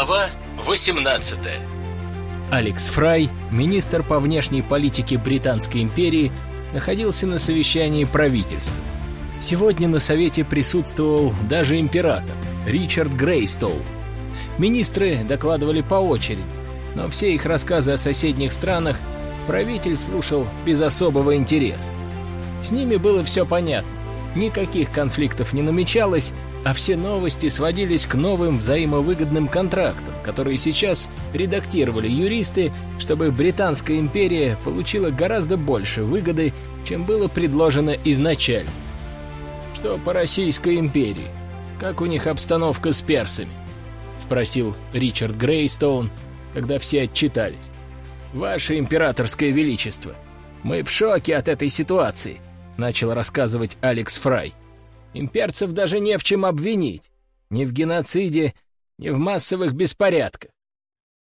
Глава 18 Алекс Фрай, министр по внешней политике Британской империи, находился на совещании правительства. Сегодня на совете присутствовал даже император Ричард Грейстоу. Министры докладывали по очереди, но все их рассказы о соседних странах правитель слушал без особого интереса. С ними было все понятно. Никаких конфликтов не намечалось, а все новости сводились к новым взаимовыгодным контрактам, которые сейчас редактировали юристы, чтобы Британская империя получила гораздо больше выгоды, чем было предложено изначально. «Что по Российской империи? Как у них обстановка с персами?» — спросил Ричард Грейстоун, когда все отчитались. «Ваше императорское величество, мы в шоке от этой ситуации», — начал рассказывать Алекс Фрай. Имперцев даже не в чем обвинить. Ни в геноциде, ни в массовых беспорядках.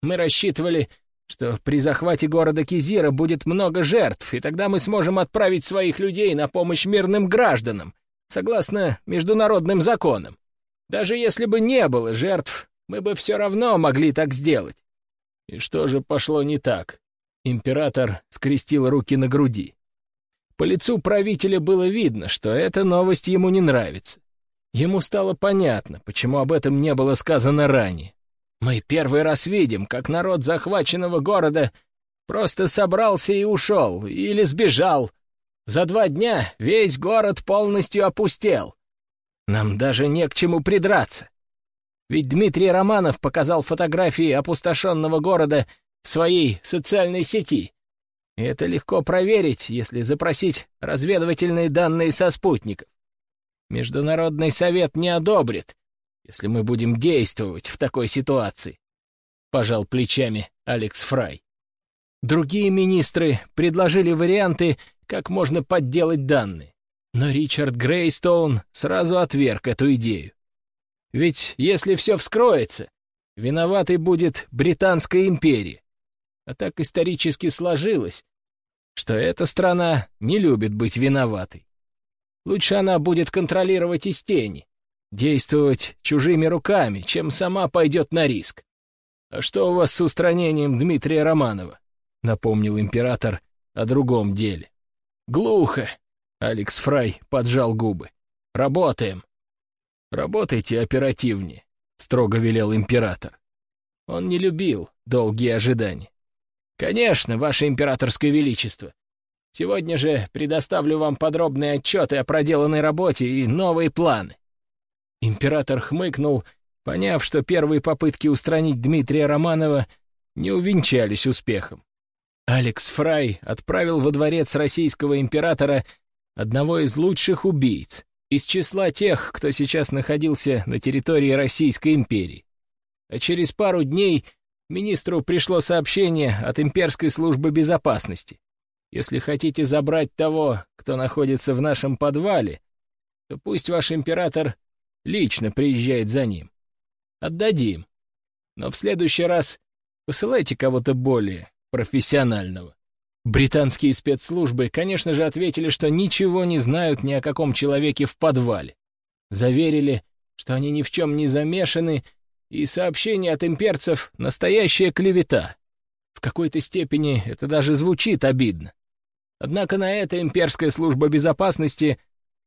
Мы рассчитывали, что при захвате города Кизира будет много жертв, и тогда мы сможем отправить своих людей на помощь мирным гражданам, согласно международным законам. Даже если бы не было жертв, мы бы все равно могли так сделать. И что же пошло не так? Император скрестил руки на груди. По лицу правителя было видно, что эта новость ему не нравится. Ему стало понятно, почему об этом не было сказано ранее. Мы первый раз видим, как народ захваченного города просто собрался и ушел, или сбежал. За два дня весь город полностью опустел. Нам даже не к чему придраться. Ведь Дмитрий Романов показал фотографии опустошенного города в своей социальной сети. И это легко проверить, если запросить разведывательные данные со спутников. Международный совет не одобрит, если мы будем действовать в такой ситуации. Пожал плечами Алекс Фрай. Другие министры предложили варианты, как можно подделать данные. Но Ричард Грейстоун сразу отверг эту идею. Ведь если все вскроется, виноватой будет Британская империя. А так исторически сложилось, что эта страна не любит быть виноватой. Лучше она будет контролировать из тени, действовать чужими руками, чем сама пойдет на риск. «А что у вас с устранением Дмитрия Романова?» — напомнил император о другом деле. «Глухо!» — Алекс Фрай поджал губы. «Работаем!» «Работайте оперативнее», — строго велел император. Он не любил долгие ожидания. «Конечно, Ваше Императорское Величество. Сегодня же предоставлю вам подробные отчеты о проделанной работе и новые планы». Император хмыкнул, поняв, что первые попытки устранить Дмитрия Романова не увенчались успехом. Алекс Фрай отправил во дворец российского императора одного из лучших убийц, из числа тех, кто сейчас находился на территории Российской империи. А через пару дней Министру пришло сообщение от Имперской службы безопасности. Если хотите забрать того, кто находится в нашем подвале, то пусть ваш император лично приезжает за ним. Отдадим. Но в следующий раз посылайте кого-то более профессионального. Британские спецслужбы, конечно же, ответили, что ничего не знают ни о каком человеке в подвале. Заверили, что они ни в чем не замешаны и сообщение от имперцев — настоящая клевета. В какой-то степени это даже звучит обидно. Однако на это имперская служба безопасности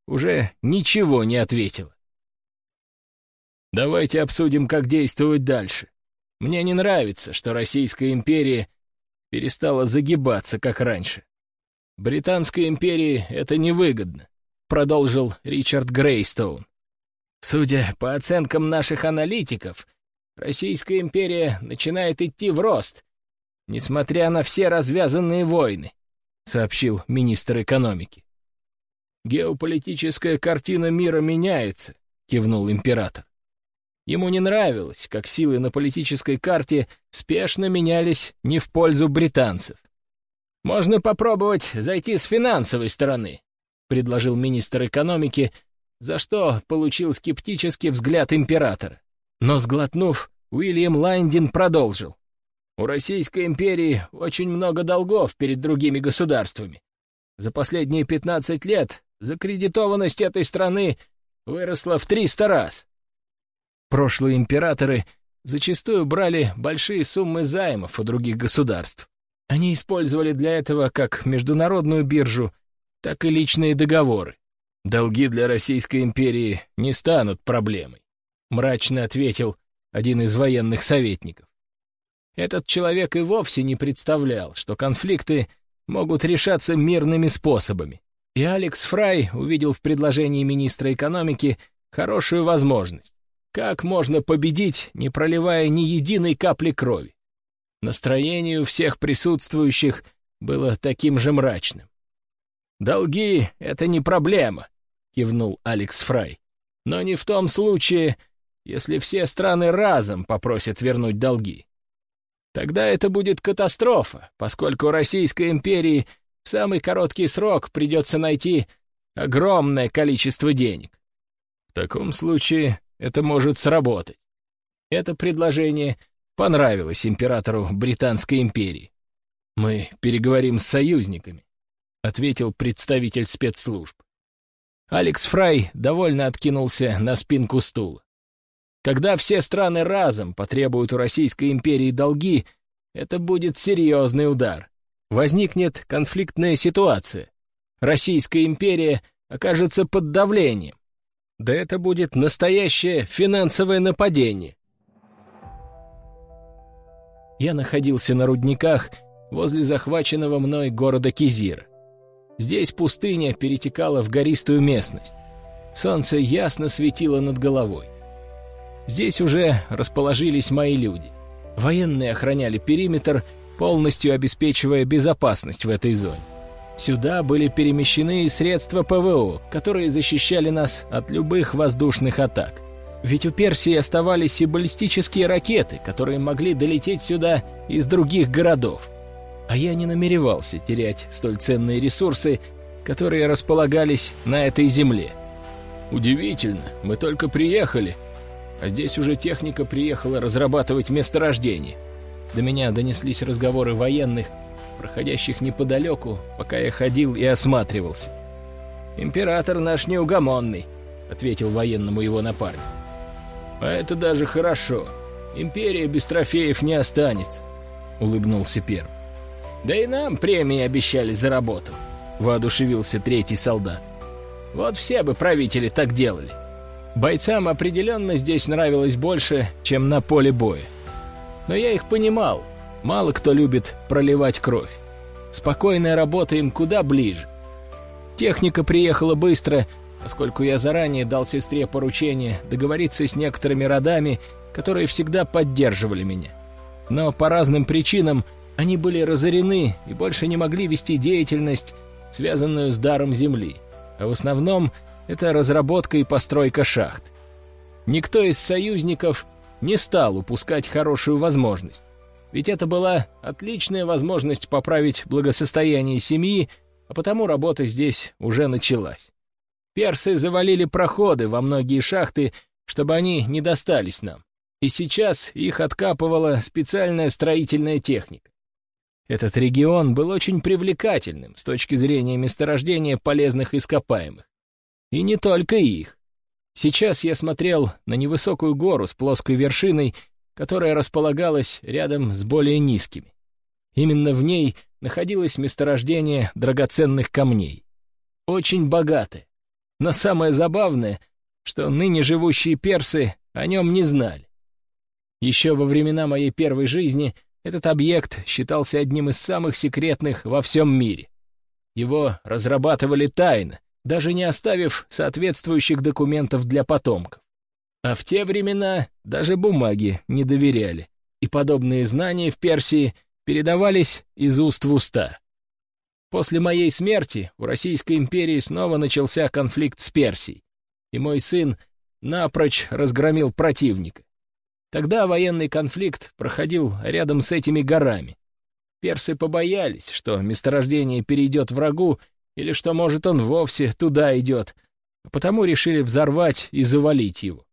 уже ничего не ответила. Давайте обсудим, как действовать дальше. Мне не нравится, что Российская империя перестала загибаться, как раньше. Британской империи это невыгодно, продолжил Ричард Грейстоун. Судя по оценкам наших аналитиков, Российская империя начинает идти в рост, несмотря на все развязанные войны, сообщил министр экономики. Геополитическая картина мира меняется, кивнул император. Ему не нравилось, как силы на политической карте спешно менялись не в пользу британцев. «Можно попробовать зайти с финансовой стороны», — предложил министр экономики, за что получил скептический взгляд императора. Но, сглотнув, Уильям Лайндин продолжил. «У Российской империи очень много долгов перед другими государствами. За последние 15 лет закредитованность этой страны выросла в 300 раз. Прошлые императоры зачастую брали большие суммы займов у других государств. Они использовали для этого как международную биржу, так и личные договоры. «Долги для Российской империи не станут проблемой», — мрачно ответил один из военных советников. Этот человек и вовсе не представлял, что конфликты могут решаться мирными способами. И Алекс Фрай увидел в предложении министра экономики хорошую возможность. Как можно победить, не проливая ни единой капли крови? Настроение у всех присутствующих было таким же мрачным. «Долги — это не проблема», — кивнул Алекс Фрай. «Но не в том случае, если все страны разом попросят вернуть долги. Тогда это будет катастрофа, поскольку Российской империи в самый короткий срок придется найти огромное количество денег. В таком случае это может сработать. Это предложение понравилось императору Британской империи. «Мы переговорим с союзниками», — ответил представитель спецслужб. Алекс Фрай довольно откинулся на спинку стула. Когда все страны разом потребуют у Российской империи долги, это будет серьезный удар. Возникнет конфликтная ситуация. Российская империя окажется под давлением. Да это будет настоящее финансовое нападение. Я находился на рудниках возле захваченного мной города Кизир. Здесь пустыня перетекала в гористую местность. Солнце ясно светило над головой. Здесь уже расположились мои люди. Военные охраняли периметр, полностью обеспечивая безопасность в этой зоне. Сюда были перемещены и средства ПВО, которые защищали нас от любых воздушных атак. Ведь у Персии оставались и баллистические ракеты, которые могли долететь сюда из других городов. А я не намеревался терять столь ценные ресурсы, которые располагались на этой земле. Удивительно, мы только приехали, а здесь уже техника приехала разрабатывать месторождение. До меня донеслись разговоры военных, проходящих неподалеку, пока я ходил и осматривался. «Император наш неугомонный», — ответил военному его напарник. «А это даже хорошо. Империя без трофеев не останется», — улыбнулся первый. «Да и нам премии обещали за работу», — воодушевился третий солдат. «Вот все бы правители так делали. Бойцам определенно здесь нравилось больше, чем на поле боя. Но я их понимал. Мало кто любит проливать кровь. Спокойная работа им куда ближе. Техника приехала быстро, поскольку я заранее дал сестре поручение договориться с некоторыми родами, которые всегда поддерживали меня. Но по разным причинам они были разорены и больше не могли вести деятельность, связанную с даром земли, а в основном это разработка и постройка шахт. Никто из союзников не стал упускать хорошую возможность, ведь это была отличная возможность поправить благосостояние семьи, а потому работа здесь уже началась. Персы завалили проходы во многие шахты, чтобы они не достались нам, и сейчас их откапывала специальная строительная техника. Этот регион был очень привлекательным с точки зрения месторождения полезных ископаемых. И не только их. Сейчас я смотрел на невысокую гору с плоской вершиной, которая располагалась рядом с более низкими. Именно в ней находилось месторождение драгоценных камней. Очень богатое. Но самое забавное, что ныне живущие персы о нем не знали. Еще во времена моей первой жизни этот объект считался одним из самых секретных во всем мире. Его разрабатывали тайно, даже не оставив соответствующих документов для потомков. А в те времена даже бумаги не доверяли, и подобные знания в Персии передавались из уст в уста. После моей смерти у Российской империи снова начался конфликт с Персией, и мой сын напрочь разгромил противника. Тогда военный конфликт проходил рядом с этими горами. Персы побоялись, что месторождение перейдет врагу, или что, может, он вовсе туда идет, а потому решили взорвать и завалить его.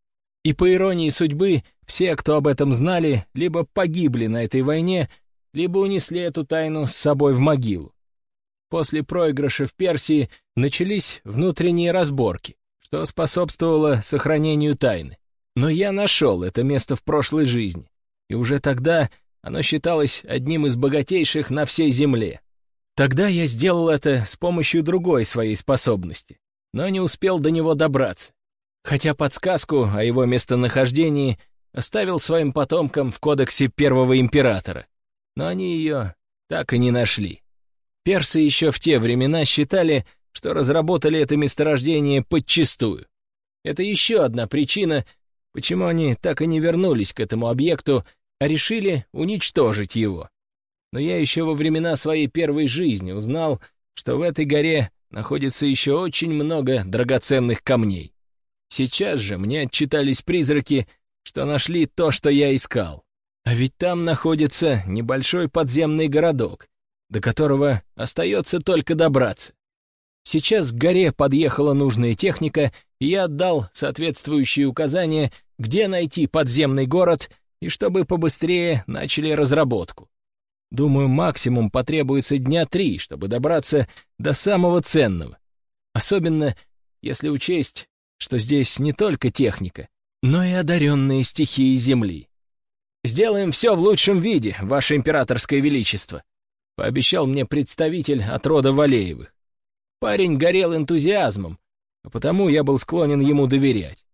И по иронии судьбы, все, кто об этом знали, либо погибли на этой войне, либо унесли эту тайну с собой в могилу. После проигрыша в Персии начались внутренние разборки, что способствовало сохранению тайны. Но я нашел это место в прошлой жизни, и уже тогда оно считалось одним из богатейших на всей Земле. Тогда я сделал это с помощью другой своей способности, но не успел до него добраться. Хотя подсказку о его местонахождении оставил своим потомкам в кодексе первого императора, но они ее так и не нашли. Персы еще в те времена считали, что разработали это месторождение подчистую. Это еще одна причина, почему они так и не вернулись к этому объекту, а решили уничтожить его. Но я еще во времена своей первой жизни узнал, что в этой горе находится еще очень много драгоценных камней. Сейчас же мне отчитались призраки, что нашли то, что я искал. А ведь там находится небольшой подземный городок, до которого остается только добраться. Сейчас к горе подъехала нужная техника, я отдал соответствующие указания, где найти подземный город, и чтобы побыстрее начали разработку. Думаю, максимум потребуется дня три, чтобы добраться до самого ценного. Особенно, если учесть, что здесь не только техника, но и одаренные стихии Земли. «Сделаем все в лучшем виде, Ваше Императорское Величество», пообещал мне представитель от рода Валеевых. Парень горел энтузиазмом, а потому я был склонен ему доверять.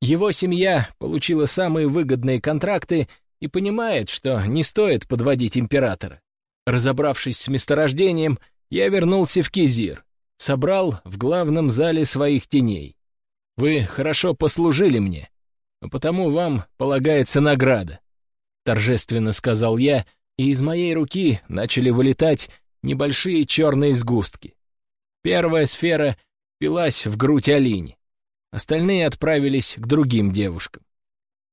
Его семья получила самые выгодные контракты и понимает, что не стоит подводить императора. Разобравшись с месторождением, я вернулся в Кизир, собрал в главном зале своих теней. Вы хорошо послужили мне, а потому вам полагается награда», — торжественно сказал я, и из моей руки начали вылетать небольшие черные сгустки. Первая сфера пилась в грудь Алине, остальные отправились к другим девушкам.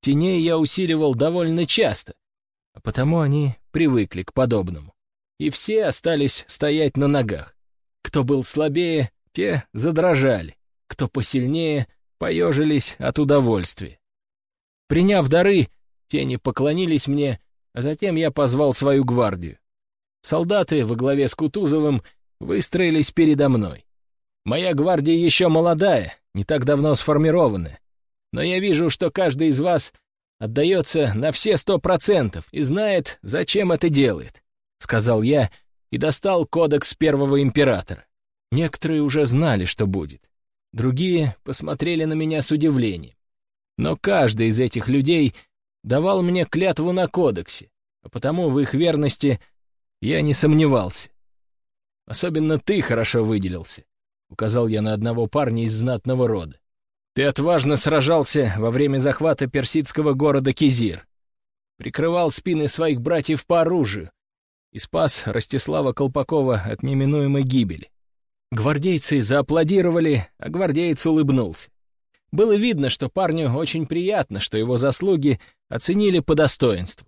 Теней я усиливал довольно часто, а потому они привыкли к подобному. И все остались стоять на ногах. Кто был слабее, те задрожали, кто посильнее, поежились от удовольствия. Приняв дары, тени поклонились мне, а затем я позвал свою гвардию. Солдаты во главе с Кутузовым выстроились передо мной. Моя гвардия еще молодая, не так давно сформирована, но я вижу, что каждый из вас отдается на все сто процентов и знает, зачем это делает, — сказал я и достал кодекс первого императора. Некоторые уже знали, что будет. Другие посмотрели на меня с удивлением. Но каждый из этих людей давал мне клятву на кодексе, а потому в их верности я не сомневался. Особенно ты хорошо выделился, — указал я на одного парня из знатного рода. Ты отважно сражался во время захвата персидского города Кизир, прикрывал спины своих братьев по оружию и спас Ростислава Колпакова от неминуемой гибели. Гвардейцы зааплодировали, а гвардеец улыбнулся. Было видно, что парню очень приятно, что его заслуги оценили по достоинству.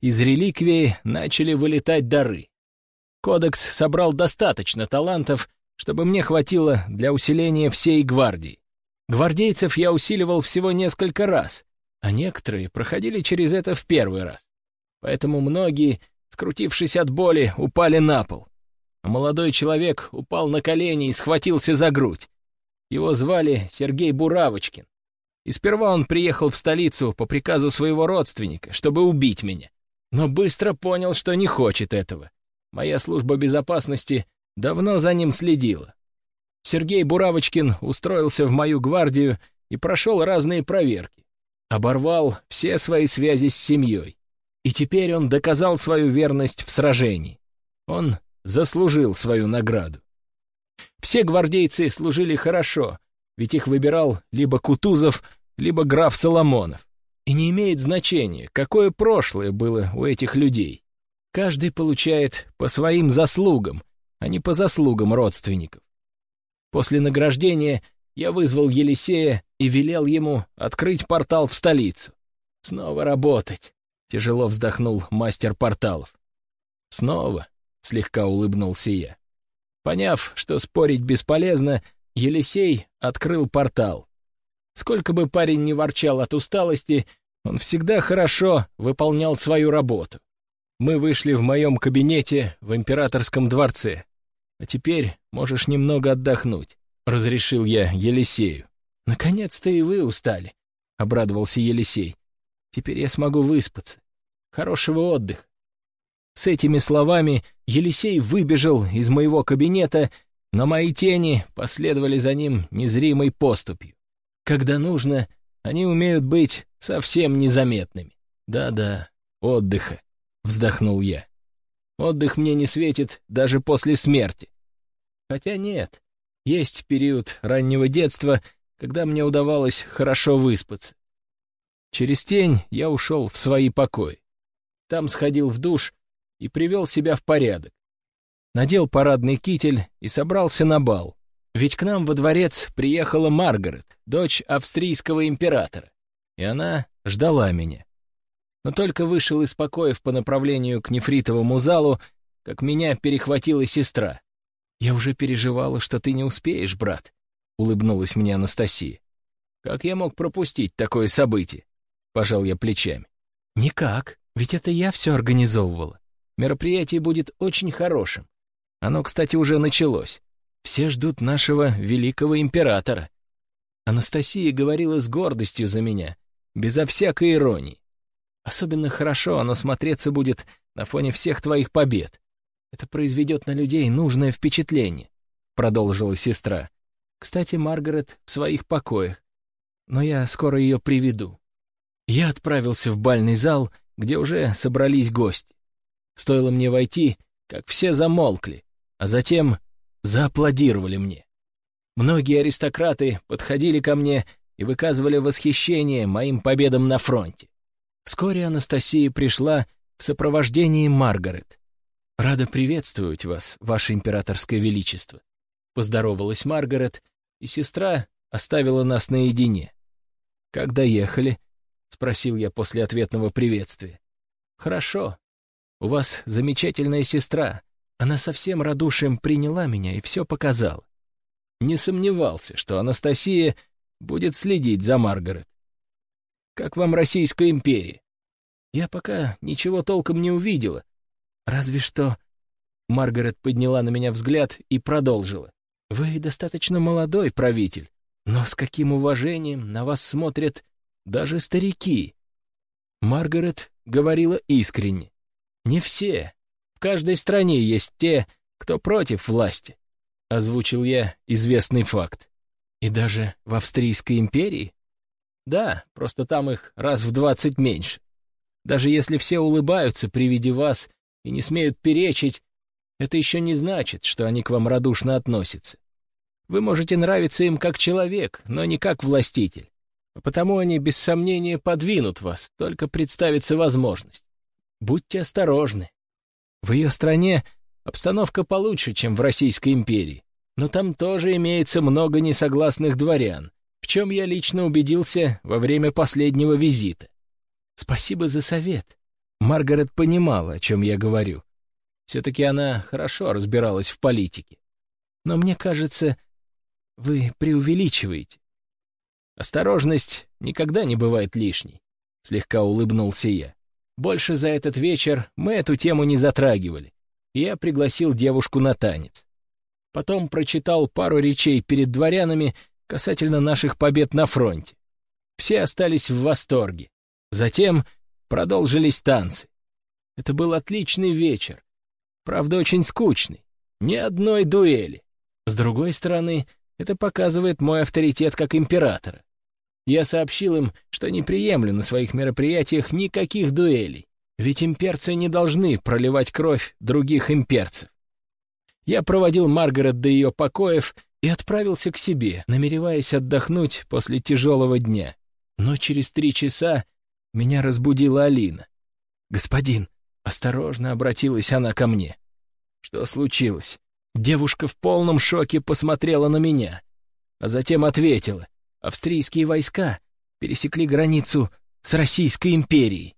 Из реликвии начали вылетать дары. Кодекс собрал достаточно талантов, чтобы мне хватило для усиления всей гвардии. Гвардейцев я усиливал всего несколько раз, а некоторые проходили через это в первый раз. Поэтому многие, скрутившись от боли, упали на пол. А молодой человек упал на колени и схватился за грудь. Его звали Сергей Буравочкин. И сперва он приехал в столицу по приказу своего родственника, чтобы убить меня. Но быстро понял, что не хочет этого. Моя служба безопасности давно за ним следила. Сергей Буравочкин устроился в мою гвардию и прошел разные проверки. Оборвал все свои связи с семьей. И теперь он доказал свою верность в сражении. Он заслужил свою награду. Все гвардейцы служили хорошо, ведь их выбирал либо Кутузов, либо граф Соломонов. И не имеет значения, какое прошлое было у этих людей. Каждый получает по своим заслугам, а не по заслугам родственников. После награждения я вызвал Елисея и велел ему открыть портал в столицу. Снова работать, — тяжело вздохнул мастер порталов. Снова, — слегка улыбнулся я. Поняв, что спорить бесполезно, Елисей открыл портал. Сколько бы парень ни ворчал от усталости, он всегда хорошо выполнял свою работу. Мы вышли в моем кабинете в императорском дворце. А теперь можешь немного отдохнуть, — разрешил я Елисею. Наконец-то и вы устали. — обрадовался Елисей. «Теперь я смогу выспаться. Хорошего отдыха». С этими словами Елисей выбежал из моего кабинета, но мои тени последовали за ним незримой поступью. Когда нужно, они умеют быть совсем незаметными. Да-да, отдыха, вздохнул я. Отдых мне не светит даже после смерти. Хотя нет, есть период раннего детства, когда мне удавалось хорошо выспаться. Через тень я ушел в свои покои. Там сходил в душ и привел себя в порядок. Надел парадный китель и собрался на бал. Ведь к нам во дворец приехала Маргарет, дочь австрийского императора, и она ждала меня. Но только вышел из покоев по направлению к нефритовому залу, как меня перехватила сестра. «Я уже переживала, что ты не успеешь, брат», — улыбнулась мне Анастасия. «Как я мог пропустить такое событие?» — пожал я плечами. «Никак, ведь это я все организовывала. Мероприятие будет очень хорошим. Оно, кстати, уже началось. Все ждут нашего великого императора. Анастасия говорила с гордостью за меня, безо всякой иронии. Особенно хорошо оно смотреться будет на фоне всех твоих побед. Это произведет на людей нужное впечатление, — продолжила сестра. Кстати, Маргарет в своих покоях, но я скоро ее приведу. Я отправился в бальный зал, где уже собрались гости. Стоило мне войти, как все замолкли, а затем зааплодировали мне. Многие аристократы подходили ко мне и выказывали восхищение моим победам на фронте. Вскоре Анастасия пришла в сопровождении Маргарет. «Рада приветствовать вас, ваше императорское величество», — поздоровалась Маргарет, и сестра оставила нас наедине. «Как доехали?» — спросил я после ответного приветствия. «Хорошо. У вас замечательная сестра, она совсем радушием приняла меня и все показала. Не сомневался, что Анастасия будет следить за Маргарет. Как вам Российская империя? Я пока ничего толком не увидела. Разве что... Маргарет подняла на меня взгляд и продолжила. Вы достаточно молодой правитель, но с каким уважением на вас смотрят даже старики. Маргарет говорила искренне. Не все, в каждой стране есть те, кто против власти. Озвучил я известный факт. И даже в Австрийской империи? Да, просто там их раз в двадцать меньше. Даже если все улыбаются при виде вас и не смеют перечить, это еще не значит, что они к вам радушно относятся. Вы можете нравиться им как человек, но не как властитель. Потому они без сомнения подвинут вас, только представится возможность. Будьте осторожны. В ее стране обстановка получше, чем в Российской империи, но там тоже имеется много несогласных дворян, чем я лично убедился во время последнего визита. Спасибо за совет. Маргарет понимала, о чем я говорю. Все-таки она хорошо разбиралась в политике. Но мне кажется, вы преувеличиваете. Осторожность никогда не бывает лишней, слегка улыбнулся я. Больше за этот вечер мы эту тему не затрагивали. Я пригласил девушку на танец. Потом прочитал пару речей перед дворянами касательно наших побед на фронте. Все остались в восторге. Затем продолжились танцы. Это был отличный вечер. Правда, очень скучный. Ни одной дуэли. С другой стороны, это показывает мой авторитет как императора. Я сообщил им, что не приемлю на своих мероприятиях никаких дуэлей, ведь имперцы не должны проливать кровь других имперцев. Я проводил Маргарет до ее покоев и отправился к себе, намереваясь отдохнуть после тяжелого дня. Но через три часа меня разбудила Алина. «Господин», — осторожно обратилась она ко мне. «Что случилось?» Девушка в полном шоке посмотрела на меня, а затем ответила — австрийские войска пересекли границу с Российской империей.